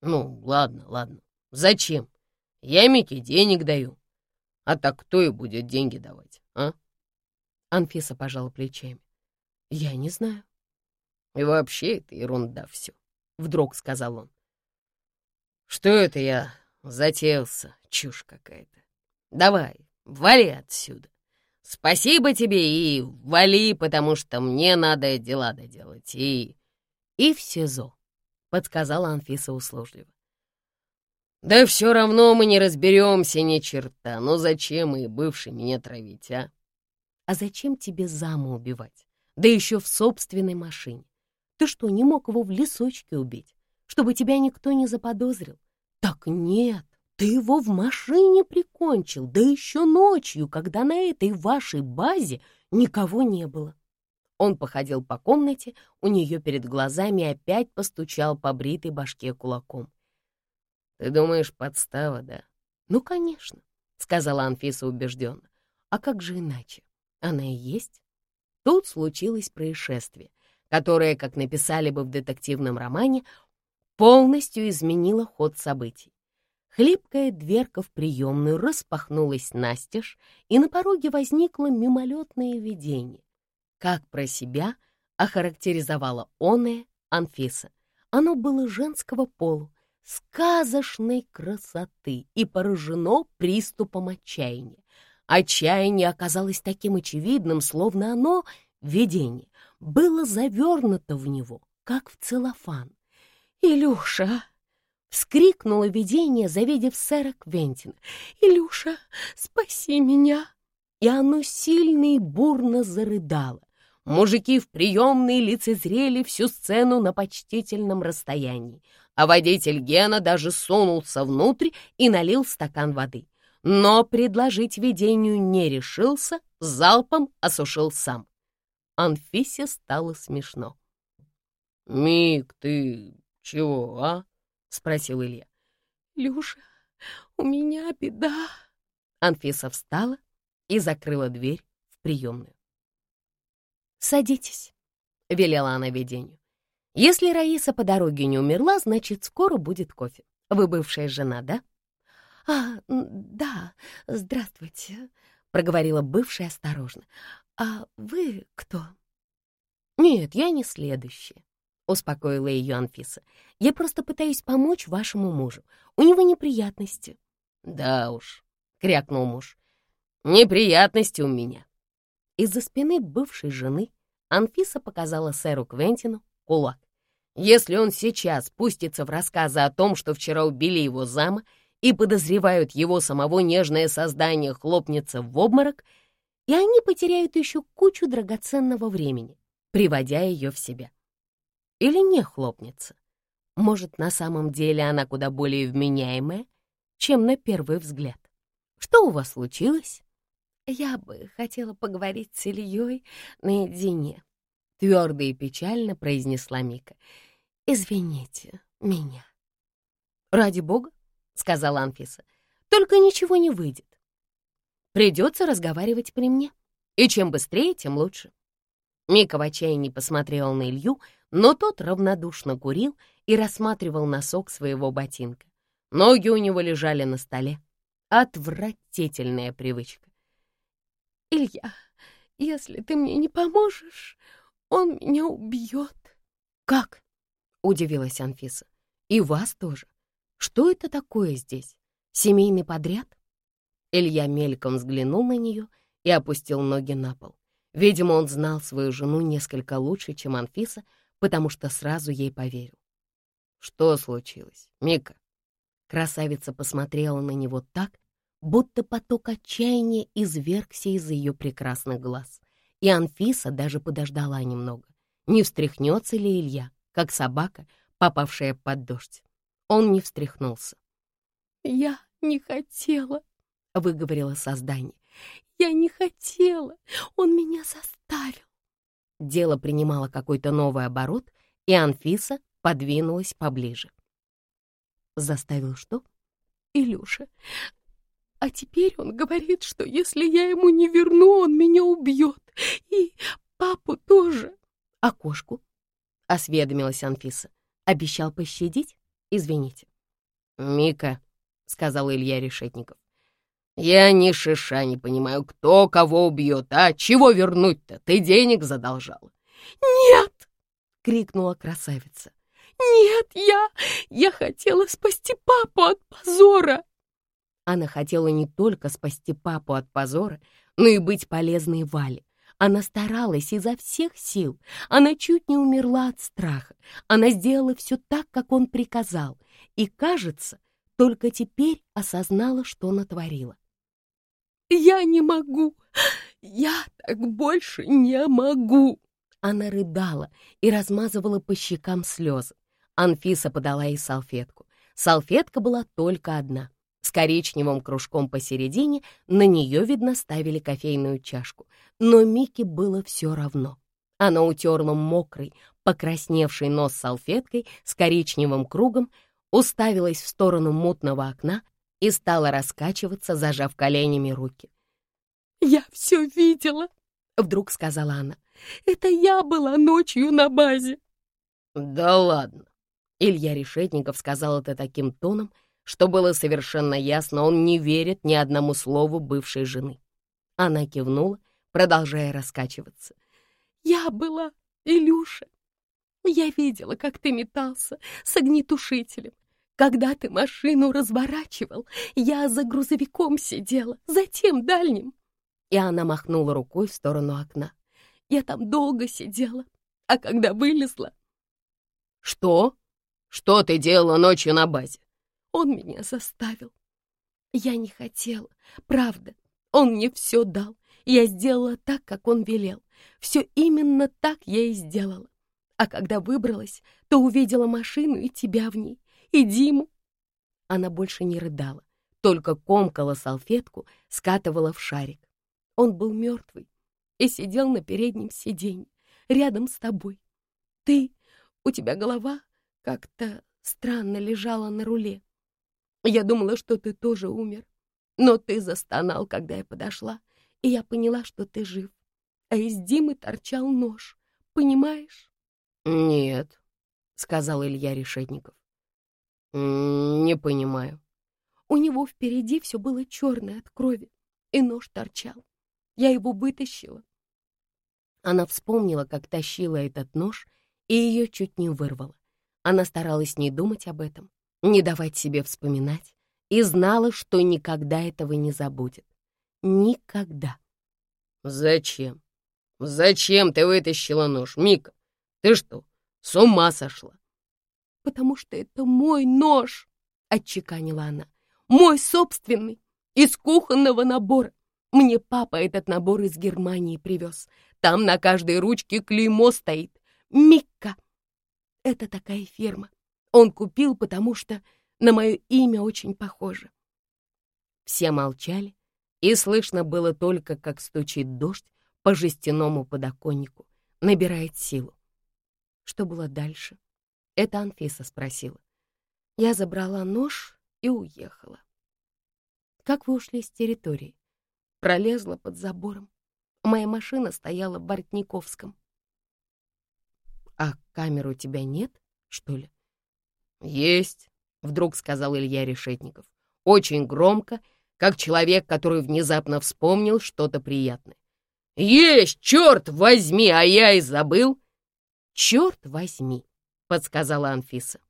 «Ну, ладно, ладно. Зачем? Я Мике денег даю. А так кто и будет деньги давать, а?» Анфиса пожала плечами. «Я не знаю». «И вообще это ерунда все», — вдруг сказал он. «Что это я затеялся? Чушь какая-то. Давай, вали отсюда. Спасибо тебе и вали, потому что мне надо дела доделать. И... И в СИЗО», — подсказала Анфиса услужливо. «Да все равно мы не разберемся ни черта. Ну зачем и бывший меня травить, а?» А зачем тебе заму убивать? Да еще в собственной машине. Ты что, не мог его в лесочке убить, чтобы тебя никто не заподозрил? Так нет, ты его в машине прикончил, да еще ночью, когда на этой вашей базе никого не было. Он походил по комнате, у нее перед глазами опять постучал по бритой башке кулаком. «Ты думаешь, подстава, да?» «Ну, конечно», — сказала Анфиса убежденно. «А как же иначе? Она и есть. Тут случилось происшествие, которое, как написали бы в детективном романе, полностью изменило ход событий. Хлипкая дверка в приемную распахнулась настежь, и на пороге возникло мимолетное видение. Как про себя охарактеризовала оное Анфиса. Оно было женского полу, сказочной красоты и поражено приступом отчаяния. Отчаяние оказалось таким очевидным, словно оно, видение, было завернуто в него, как в целлофан. «Илюша!» — вскрикнуло видение, завидев сэра Квентина. «Илюша, спаси меня!» И оно сильно и бурно зарыдало. Мужики в приемной лицезрели всю сцену на почтительном расстоянии, а водитель Гена даже сунулся внутрь и налил стакан воды но предложить видению не решился, залпом осушил сам. Анфисе стало смешно. «Мик, ты чего, а?» — спросил Илья. «Люша, у меня беда». Анфиса встала и закрыла дверь в приемную. «Садитесь», — велела она видению. «Если Раиса по дороге не умерла, значит, скоро будет кофе. Вы бывшая жена, да?» «А, да, здравствуйте», — проговорила бывшая осторожно. «А вы кто?» «Нет, я не следующая», — успокоила ее Анфиса. «Я просто пытаюсь помочь вашему мужу. У него неприятности». «Да уж», — крякнул муж, — «неприятности у меня». Из-за спины бывшей жены Анфиса показала сэру Квентину кулак. Если он сейчас пустится в рассказы о том, что вчера убили его зама, и подозревают его самого нежное создание хлопнется в обморок, и они потеряют еще кучу драгоценного времени, приводя ее в себя. Или не хлопнется. Может, на самом деле она куда более вменяемая, чем на первый взгляд. Что у вас случилось? Я бы хотела поговорить с Ильей наедине, твердо и печально произнесла Мика. Извините меня. Ради бога, — сказала Анфиса. «Только ничего не выйдет. Придется разговаривать при мне. И чем быстрее, тем лучше». Мика в отчаянии посмотрел на Илью, но тот равнодушно курил и рассматривал носок своего ботинка. Ноги у него лежали на столе. Отвратительная привычка. «Илья, если ты мне не поможешь, он меня убьет». «Как?» — удивилась Анфиса. «И вас тоже. Что это такое здесь? Семейный подряд?» Илья мельком взглянул на нее и опустил ноги на пол. Видимо, он знал свою жену несколько лучше, чем Анфиса, потому что сразу ей поверил. «Что случилось, Мика?» Красавица посмотрела на него так, будто поток отчаяния извергся из ее прекрасных глаз. И Анфиса даже подождала немного. Не встряхнется ли Илья, как собака, попавшая под дождь? Он не встряхнулся. «Я не хотела», — выговорила создание. «Я не хотела, он меня заставил». Дело принимало какой-то новый оборот, и Анфиса подвинулась поближе. Заставил что? Илюша. А теперь он говорит, что если я ему не верну, он меня убьет. И папу тоже. А кошку? Осведомилась Анфиса. Обещал пощадить? Извините. Мика, сказал Илья Решетников. Я ни шиша не понимаю, кто кого убьет, а чего вернуть-то? Ты денег задолжала. Нет! крикнула красавица. «Нет, я... я хотела спасти папу от позора!» Она хотела не только спасти папу от позора, но и быть полезной Вале. Она старалась изо всех сил. Она чуть не умерла от страха. Она сделала все так, как он приказал. И, кажется, только теперь осознала, что натворила. «Я не могу! Я так больше не могу!» Она рыдала и размазывала по щекам слезы. Анфиса подала ей салфетку. Салфетка была только одна. С коричневым кружком посередине на нее, видно, ставили кофейную чашку. Но Мике было все равно. Она утерла мокрый, покрасневший нос салфеткой с коричневым кругом, уставилась в сторону мутного окна и стала раскачиваться, зажав коленями руки. «Я все видела», — вдруг сказала она. «Это я была ночью на базе». «Да ладно», Илья Решетников сказал это таким тоном, что было совершенно ясно, он не верит ни одному слову бывшей жены. Она кивнула, продолжая раскачиваться. «Я была, Илюша. Я видела, как ты метался с огнетушителем. Когда ты машину разворачивал, я за грузовиком сидела, за тем дальним». И она махнула рукой в сторону окна. «Я там долго сидела, а когда вылезла...» «Что?» Что ты делала ночью на базе?» «Он меня заставил. Я не хотела, правда. Он мне все дал. Я сделала так, как он велел. Все именно так я и сделала. А когда выбралась, то увидела машину и тебя в ней, и Диму. Она больше не рыдала, только комкала салфетку, скатывала в шарик. Он был мертвый и сидел на переднем сиденье, рядом с тобой. Ты, у тебя голова как-то странно лежала на руле. Я думала, что ты тоже умер, но ты застонал, когда я подошла, и я поняла, что ты жив. А из Димы торчал нож, понимаешь? «Нет», — сказал Илья Решетников. «Не понимаю». У него впереди все было черное от крови, и нож торчал. Я его вытащила. Она вспомнила, как тащила этот нож, и ее чуть не вырвало. Она старалась не думать об этом, не давать себе вспоминать, и знала, что никогда этого не забудет. Никогда. «Зачем? Зачем ты вытащила нож, Мика? Ты что, с ума сошла?» «Потому что это мой нож», — отчеканила она. «Мой собственный, из кухонного набора. Мне папа этот набор из Германии привез. Там на каждой ручке клеймо стоит. Мика. Это такая фирма. Он купил, потому что на мое имя очень похоже. Все молчали, и слышно было только, как стучит дождь по жестяному подоконнику, набирает силу. Что было дальше? Это Анфиса спросила. Я забрала нож и уехала. Как вы ушли с территории? Пролезла под забором. Моя машина стояла в Бортниковском. А камер у тебя нет, что ли? Есть, — вдруг сказал Илья Решетников. Очень громко, как человек, который внезапно вспомнил что-то приятное. «Есть, черт возьми, а я и забыл!» «Черт возьми!» — подсказала Анфиса.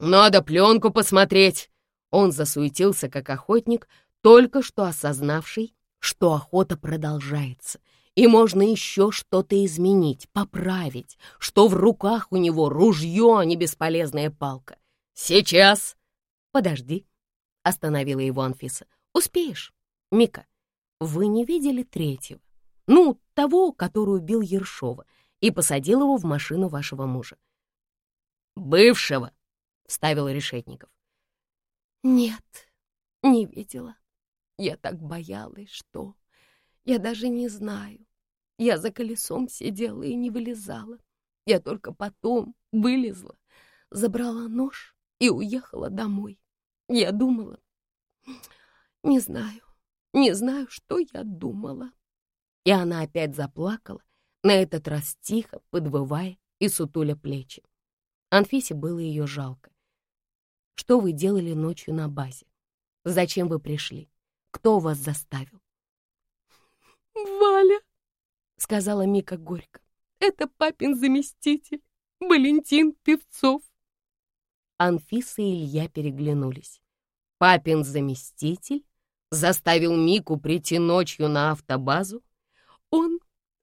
«Надо пленку посмотреть!» Он засуетился, как охотник, только что осознавший, что охота продолжается, и можно еще что-то изменить, поправить, что в руках у него ружье, а не бесполезная палка. «Сейчас!» «Подожди», — остановила его Анфиса. «Успеешь? Мика, вы не видели третьего? Ну, того, который убил Ершова и посадил его в машину вашего мужа». «Бывшего», — вставил Решетников. «Нет, не видела. Я так боялась, что... Я даже не знаю. Я за колесом сидела и не вылезала. Я только потом вылезла, забрала нож и уехала домой. Я думала... Не знаю, не знаю, что я думала. И она опять заплакала, на этот раз тихо, подвывая и сутуля плечи. Анфисе было ее жалко. Что вы делали ночью на базе? Зачем вы пришли? Кто вас заставил? «Валя», — сказала Мика горько, — «это папин заместитель, Валентин Певцов». Анфиса и Илья переглянулись. Папин заместитель заставил Мику прийти ночью на автобазу? «Он,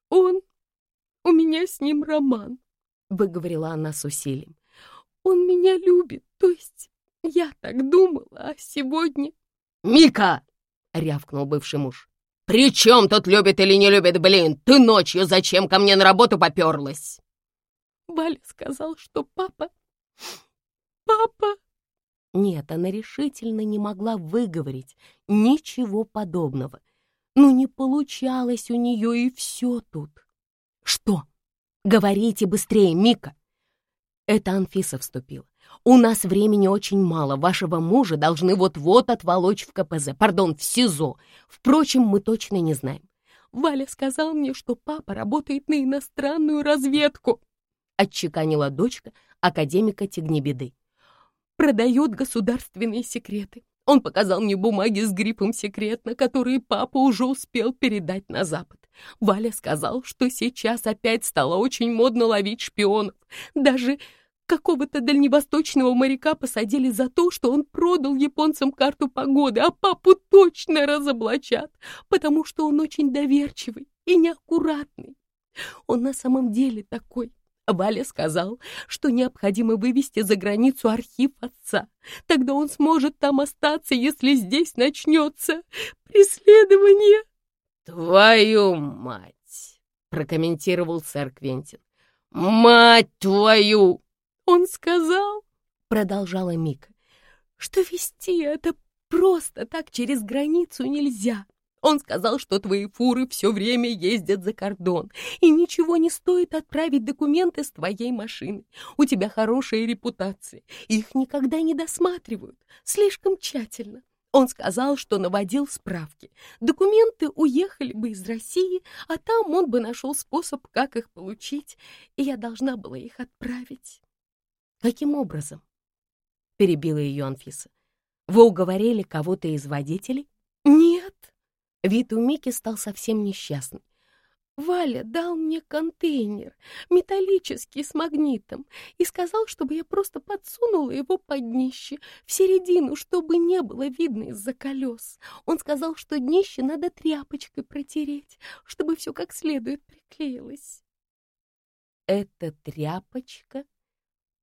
он, у меня с ним роман», — выговорила она с усилием. «Он меня любит, то есть я так думала, а сегодня...» «Мика!» — рявкнул бывший муж. «При чем тут любит или не любит, блин? Ты ночью зачем ко мне на работу поперлась?» Валя сказал, что папа «Папа!» Нет, она решительно не могла выговорить ничего подобного. Ну, не получалось у нее и все тут. «Что? Говорите быстрее, Мика!» Это Анфиса вступила. «У нас времени очень мало. Вашего мужа должны вот-вот отволочь в КПЗ, пардон, в СИЗО. Впрочем, мы точно не знаем». «Валя сказал мне, что папа работает на иностранную разведку», отчеканила дочка академика Тегнебеды продает государственные секреты. Он показал мне бумаги с гриппом секретно, которые папа уже успел передать на Запад. Валя сказал, что сейчас опять стало очень модно ловить шпионов. Даже какого-то дальневосточного моряка посадили за то, что он продал японцам карту погоды, а папу точно разоблачат, потому что он очень доверчивый и неаккуратный. Он на самом деле такой Валя сказал, что необходимо вывести за границу архив отца. Тогда он сможет там остаться, если здесь начнется преследование. «Твою мать!» — прокомментировал сэр Квентин. «Мать твою!» Он сказал, — продолжала Мика, — что вести это просто так через границу нельзя. Он сказал, что твои фуры все время ездят за кордон, и ничего не стоит отправить документы с твоей машины. У тебя хорошая репутация, их никогда не досматривают, слишком тщательно. Он сказал, что наводил справки. Документы уехали бы из России, а там он бы нашел способ, как их получить, и я должна была их отправить. Каким образом? Перебила ее Анфиса. Вы уговорили кого-то из водителей? Нет, Вид у Мики стал совсем несчастный. Валя дал мне контейнер, металлический, с магнитом, и сказал, чтобы я просто подсунула его под днище, в середину, чтобы не было видно из-за колес. Он сказал, что днище надо тряпочкой протереть, чтобы все как следует приклеилось. Эта тряпочка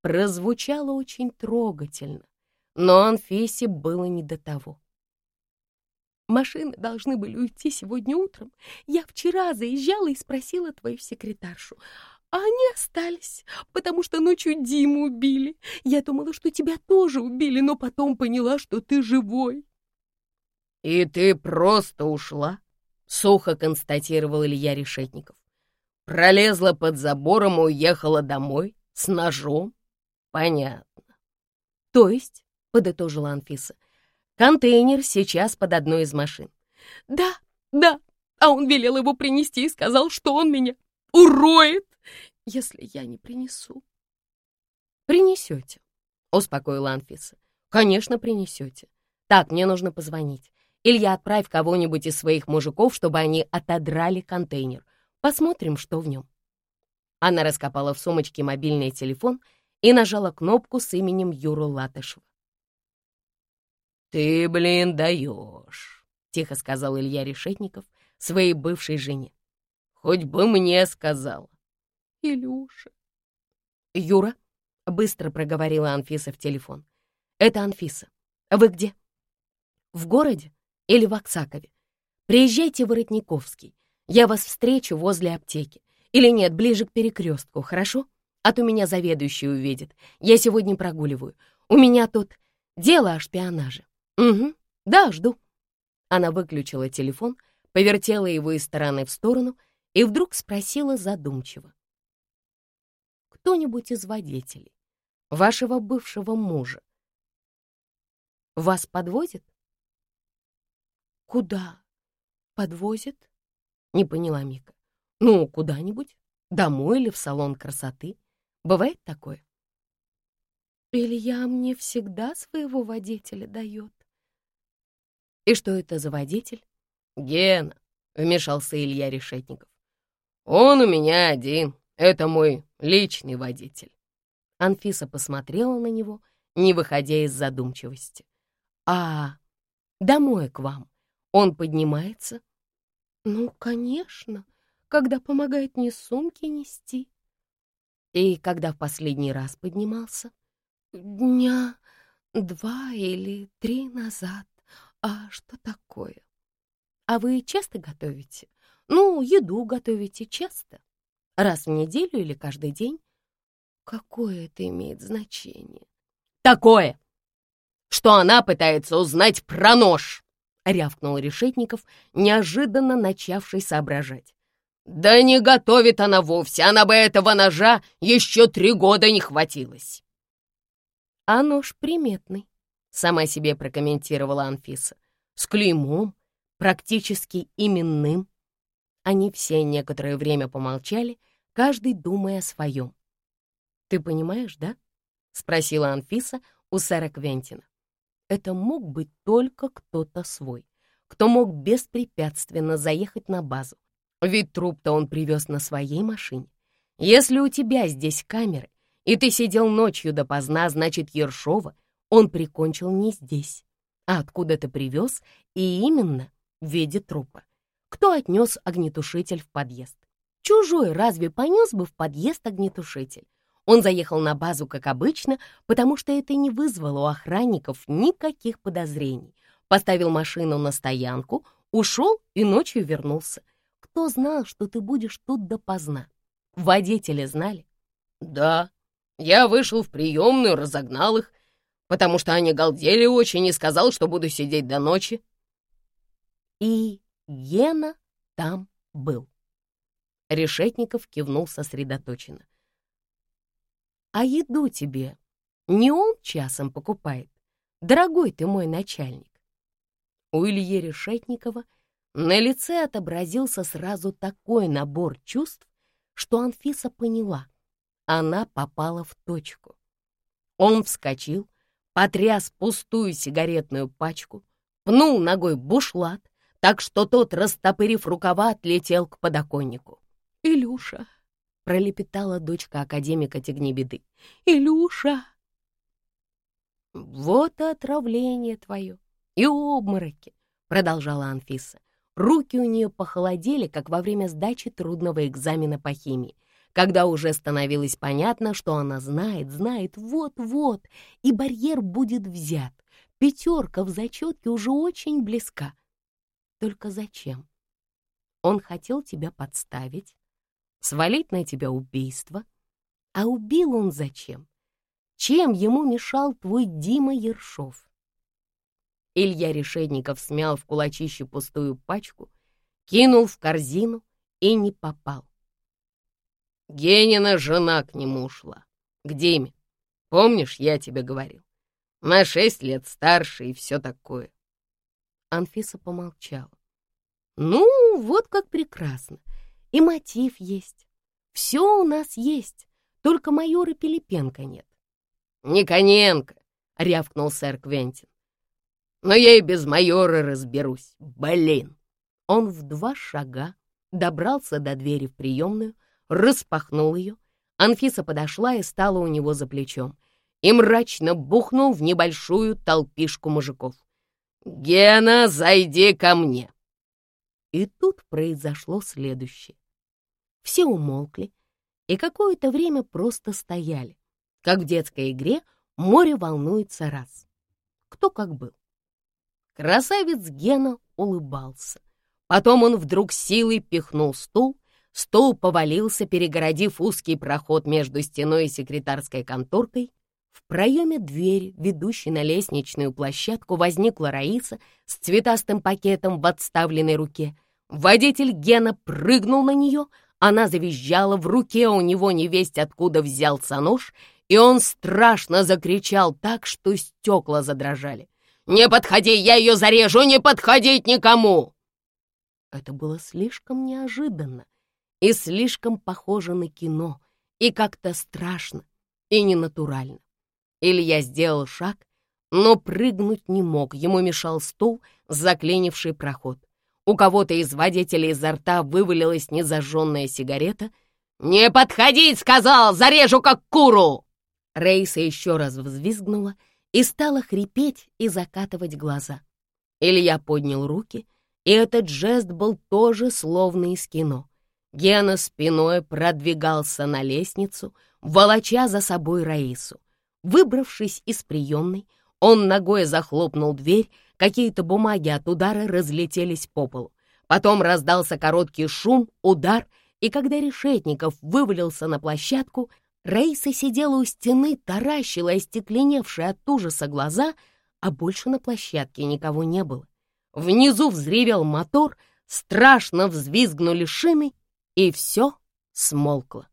прозвучала очень трогательно, но Анфисе было не до того. Машины должны были уйти сегодня утром. Я вчера заезжала и спросила твою секретаршу. А они остались, потому что ночью Диму убили. Я думала, что тебя тоже убили, но потом поняла, что ты живой. «И ты просто ушла?» — сухо констатировал Илья Решетников. «Пролезла под забором и уехала домой с ножом? Понятно». «То есть?» — подытожила Анфиса. Контейнер сейчас под одной из машин. Да, да, а он велел его принести и сказал, что он меня уроет, если я не принесу. Принесете, успокоила Анфиса. Конечно, принесете. Так, мне нужно позвонить. Илья, отправь кого-нибудь из своих мужиков, чтобы они отодрали контейнер. Посмотрим, что в нем. Она раскопала в сумочке мобильный телефон и нажала кнопку с именем Юру Латышева. «Ты, блин, даешь», — тихо сказал Илья Решетников своей бывшей жене. «Хоть бы мне сказала». «Илюша». «Юра», — быстро проговорила Анфиса в телефон. «Это Анфиса. Вы где?» «В городе или в Оксакове? Приезжайте в Воротниковский. Я вас встречу возле аптеки. Или нет, ближе к перекрестку, хорошо? А то меня заведующий увидит. Я сегодня прогуливаю. У меня тут дело о шпионаже. Угу, да, жду. Она выключила телефон, повертела его из стороны в сторону и вдруг спросила задумчиво. Кто-нибудь из водителей, вашего бывшего мужа, вас подвозит? Куда подвозит? Не поняла Мика. Ну, куда-нибудь, домой или в салон красоты. Бывает такое? Илья мне всегда своего водителя дает. И что это за водитель? Гена, вмешался Илья Решетников. Он у меня один, это мой личный водитель. Анфиса посмотрела на него, не выходя из задумчивости. «А домой к вам он поднимается?» «Ну, конечно когда помогает мне сумки нести. И когда в последний раз поднимался? Дня два или три назад. А что такое? А вы часто готовите? Ну, еду готовите часто? Раз в неделю или каждый день? Какое это имеет значение? Такое, что она пытается узнать про нож, рявкнул Решетников, неожиданно начавший соображать. Да не готовит она вовсе, она бы этого ножа еще три года не хватилось. А нож приметный, сама себе прокомментировала Анфиса. С клеймом, практически именным. Они все некоторое время помолчали, каждый думая о своем. «Ты понимаешь, да?» — спросила Анфиса у сэра Квентина. Это мог быть только кто-то свой, кто мог беспрепятственно заехать на базу, ведь труп-то он привез на своей машине. Если у тебя здесь камеры, и ты сидел ночью допоздна, значит, Ершова он прикончил не здесь, а откуда-то привез, и именно в виде трупа. Кто отнес огнетушитель в подъезд? Чужой разве понес бы в подъезд огнетушитель? Он заехал на базу, как обычно, потому что это не вызвало у охранников никаких подозрений. Поставил машину на стоянку, ушел и ночью вернулся. Кто знал, что ты будешь тут допоздна? Водители знали? Да, я вышел в приемную, разогнал их, потому что они галдели очень и сказал, что буду сидеть до ночи. И Гена там был. Решетников кивнул сосредоточенно. А еду тебе не он часом покупает, дорогой ты мой начальник. У Ильи Решетникова на лице отобразился сразу такой набор чувств, что Анфиса поняла, она попала в точку. Он вскочил, потряс пустую сигаретную пачку, пнул ногой бушлат, так что тот, растопырив рукава, отлетел к подоконнику. «Илюша!» — пролепетала дочка академика Тегнебеды. «Илюша!» «Вот и отравление твое, и обмороки!» — продолжала Анфиса. Руки у нее похолодели, как во время сдачи трудного экзамена по химии, когда уже становилось понятно, что она знает, знает, вот-вот, и барьер будет взят. Пятерка в зачетке уже очень близка. Только зачем? Он хотел тебя подставить, свалить на тебя убийство. А убил он зачем? Чем ему мешал твой Дима Ершов? Илья Решетников смял в кулачище пустую пачку, кинул в корзину и не попал. Генина жена к нему ушла, к Диме. Помнишь, я тебе говорил? На шесть лет старше и все такое. Анфиса помолчала. Ну, вот как прекрасно. И мотив есть. Все у нас есть, только майора Пилипенко нет. Никоненко, — рявкнул сэр Квентин. «Но я и без майора разберусь, блин!» Он в два шага добрался до двери в приемную, распахнул ее. Анфиса подошла и стала у него за плечом и мрачно бухнул в небольшую толпишку мужиков. «Гена, зайди ко мне!» И тут произошло следующее. Все умолкли и какое-то время просто стояли, как в детской игре «Море волнуется раз». Кто как был. Красавец Гена улыбался. Потом он вдруг силой пихнул стул, стул повалился, перегородив узкий проход между стеной и секретарской конторкой, в проеме двери, ведущей на лестничную площадку, возникла Раиса с цветастым пакетом в отставленной руке. Водитель Гена прыгнул на нее, она завизжала, в руке у него невесть откуда взялся нож, и он страшно закричал так, что стекла задрожали. «Не подходи, я ее зарежу, не подходить никому!» Это было слишком неожиданно и слишком похоже на кино, и как-то страшно и ненатурально. Илья сделал шаг, но прыгнуть не мог, ему мешал стул, заклинивший проход. У кого-то из водителей изо рта вывалилась незажженная сигарета. «Не подходить!» — сказал! «Зарежу, как куру!» Рейса еще раз взвизгнула и стала хрипеть и закатывать глаза. Илья поднял руки, и этот жест был тоже словно из кино. Гена спиной продвигался на лестницу, волоча за собой Раису. Выбравшись из приемной, он ногой захлопнул дверь, какие-то бумаги от удара разлетелись по полу. Потом раздался короткий шум, удар, и когда Решетников вывалился на площадку, Рейса сидела у стены, таращила остекленевшие от ужаса глаза, а больше на площадке никого не было. Внизу взревел мотор, страшно взвизгнули шины, и все смолкло.